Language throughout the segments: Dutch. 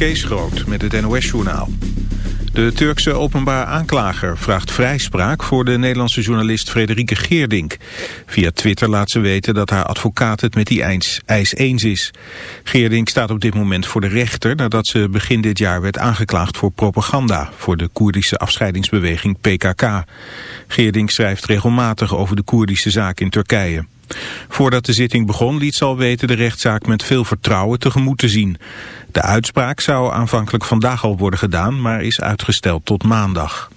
Kees Groot met het NOS-journaal. De Turkse openbaar aanklager vraagt vrijspraak voor de Nederlandse journalist Frederike Geerdink. Via Twitter laat ze weten dat haar advocaat het met die eis eens is. Geerdink staat op dit moment voor de rechter nadat ze begin dit jaar werd aangeklaagd voor propaganda voor de Koerdische afscheidingsbeweging PKK. Geerdink schrijft regelmatig over de Koerdische zaak in Turkije. Voordat de zitting begon liet ze al weten de rechtszaak met veel vertrouwen tegemoet te zien. De uitspraak zou aanvankelijk vandaag al worden gedaan, maar is uitgesteld tot maandag.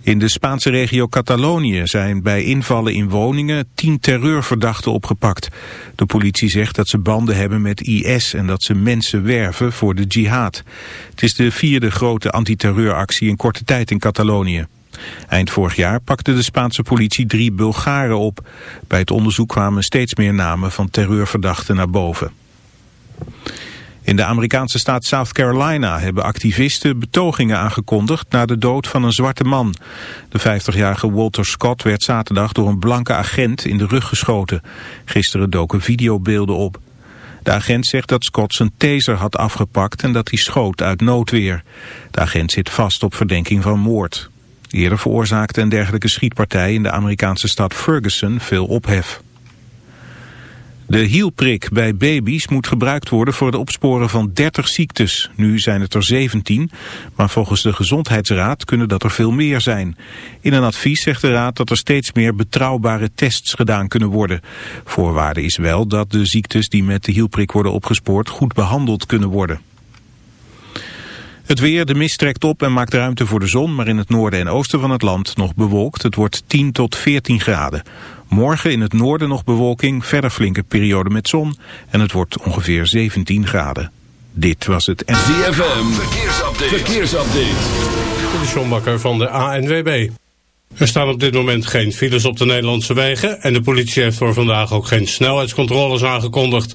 In de Spaanse regio Catalonië zijn bij invallen in woningen tien terreurverdachten opgepakt. De politie zegt dat ze banden hebben met IS en dat ze mensen werven voor de jihad. Het is de vierde grote antiterreuractie in korte tijd in Catalonië. Eind vorig jaar pakte de Spaanse politie drie Bulgaren op. Bij het onderzoek kwamen steeds meer namen van terreurverdachten naar boven. In de Amerikaanse staat South Carolina hebben activisten betogingen aangekondigd na de dood van een zwarte man. De 50-jarige Walter Scott werd zaterdag door een blanke agent in de rug geschoten. Gisteren doken videobeelden op. De agent zegt dat Scott zijn taser had afgepakt en dat hij schoot uit noodweer. De agent zit vast op verdenking van moord. Eerder veroorzaakte een dergelijke schietpartij in de Amerikaanse stad Ferguson veel ophef. De hielprik bij baby's moet gebruikt worden voor het opsporen van 30 ziektes. Nu zijn het er 17, maar volgens de Gezondheidsraad kunnen dat er veel meer zijn. In een advies zegt de raad dat er steeds meer betrouwbare tests gedaan kunnen worden. Voorwaarde is wel dat de ziektes die met de hielprik worden opgespoord goed behandeld kunnen worden. Het weer, de mist trekt op en maakt ruimte voor de zon, maar in het noorden en oosten van het land nog bewolkt. Het wordt 10 tot 14 graden. Morgen in het noorden nog bewolking, verder flinke periode met zon en het wordt ongeveer 17 graden. Dit was het ZFM, verkeersupdate. verkeersupdate. De Sjombakker van de ANWB. Er staan op dit moment geen files op de Nederlandse wegen en de politie heeft voor vandaag ook geen snelheidscontroles aangekondigd.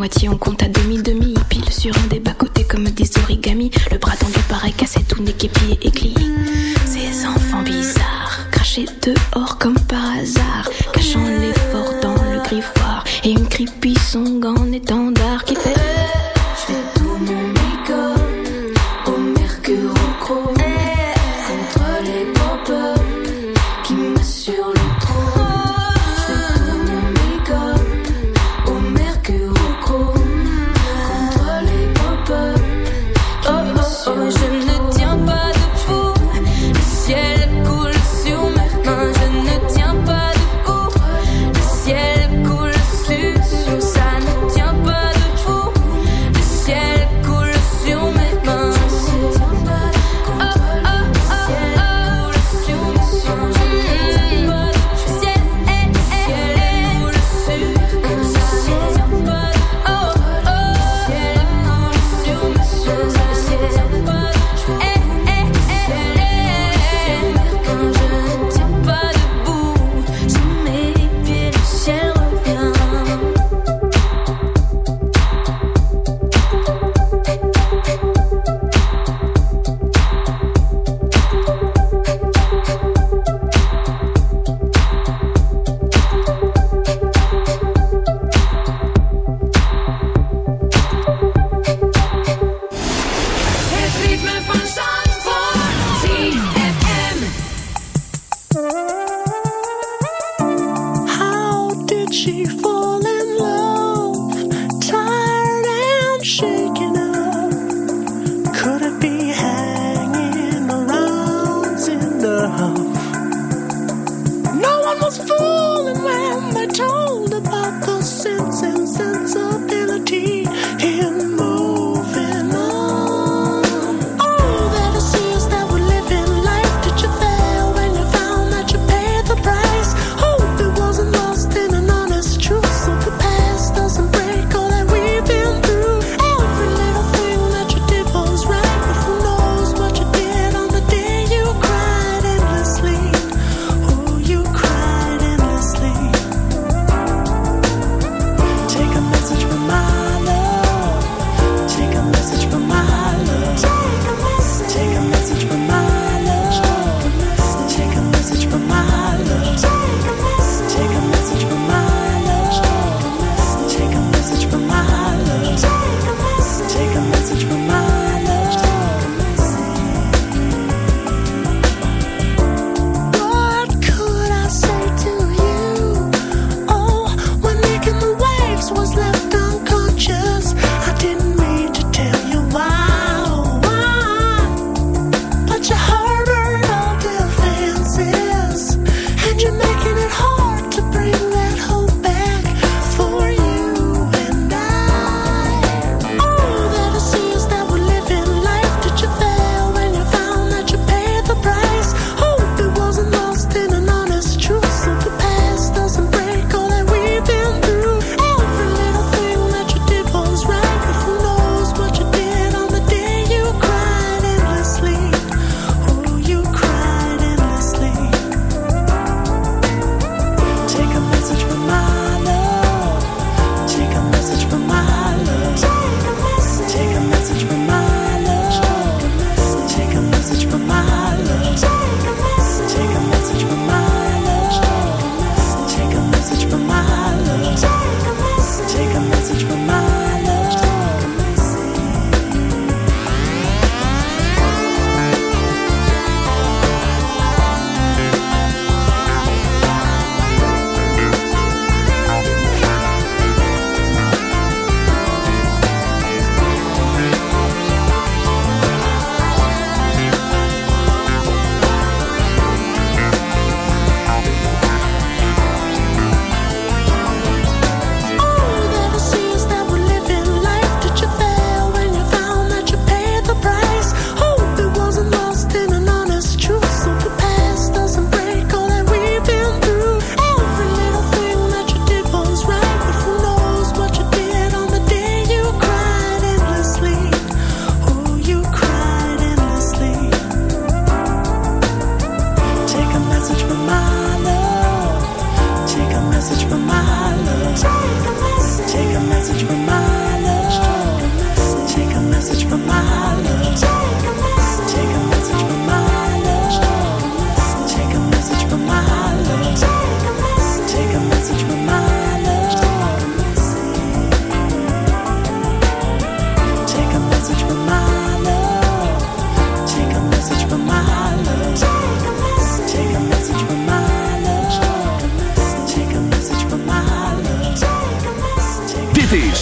moitié, on compte à demi-demi. Pile sur un des bas-côtés comme des origamis. Le bras tendu paraît cassé, tout n'est qu'épié et éclié. Ces enfants bizarres, crachés dehors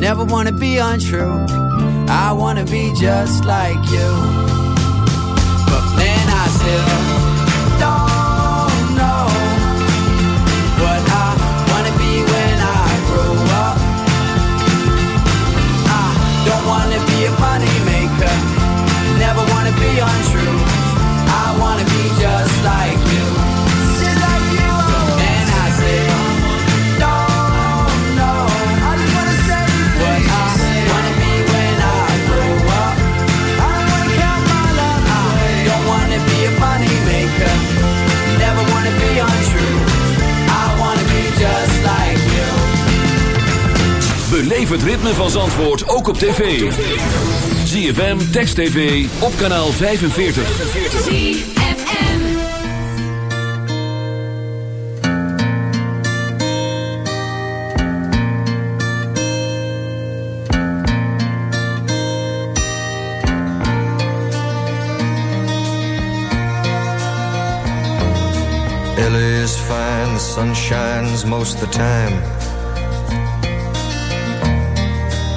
Never wanna be untrue. I wanna be just like you. But man, I still don't know what I wanna be when I grow up. I don't wanna be a money maker. Never wanna be untrue. I wanna be just like Beleef het ritme van Zandvoort ook op tv. ZFM, Text TV, op kanaal 45. LA is fine, the sun shines most the time.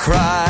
cry.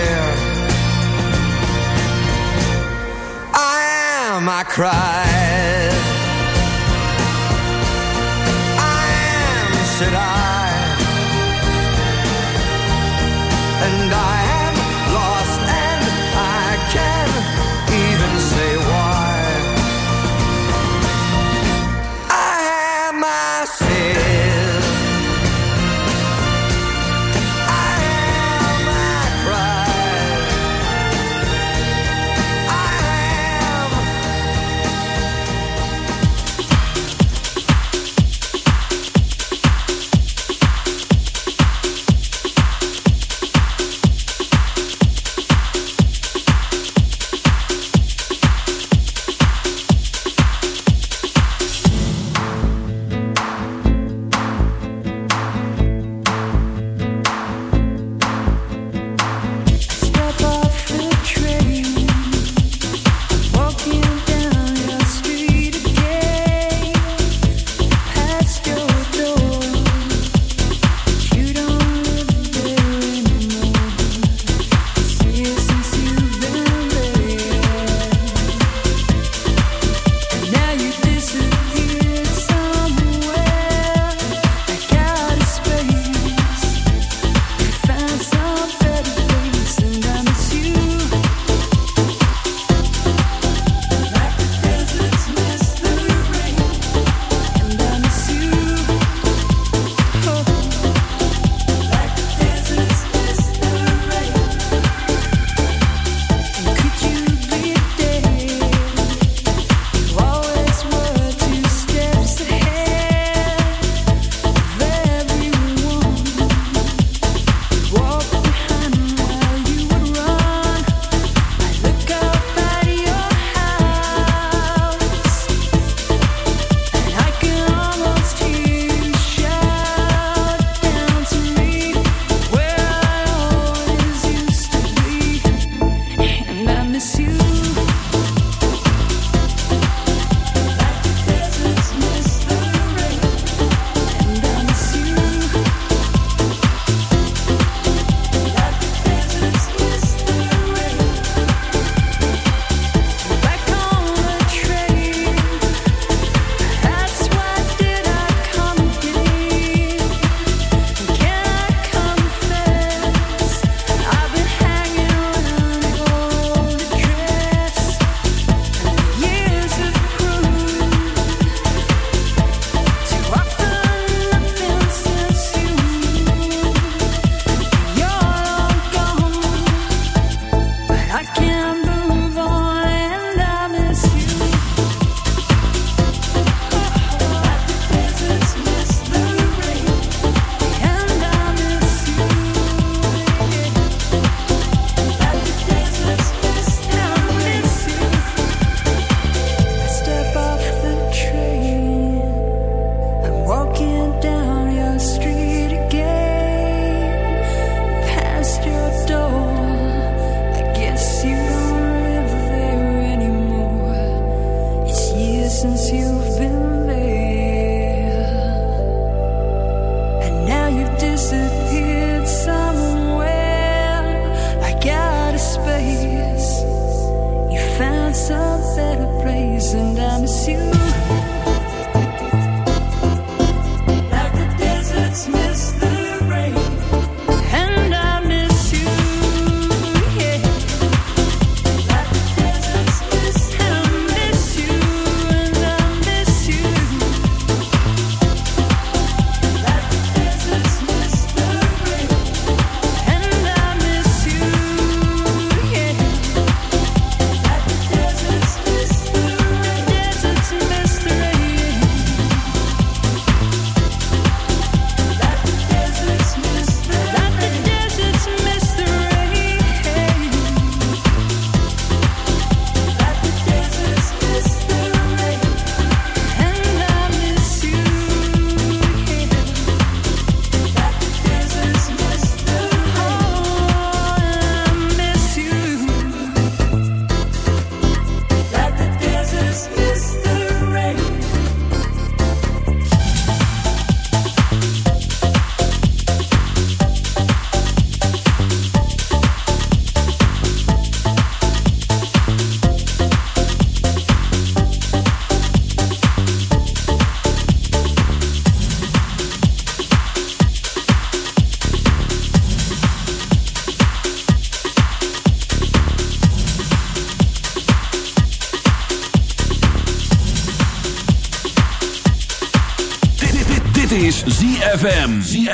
cry.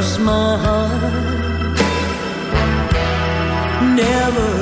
cross my heart. Never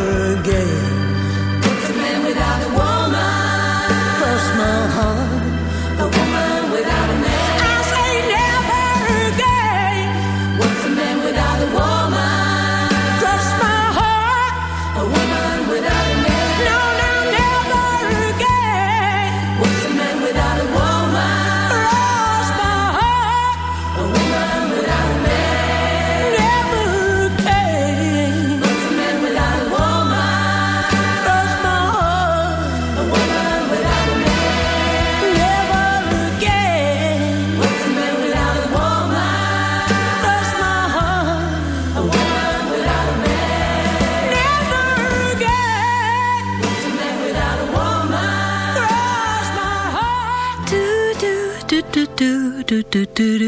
do do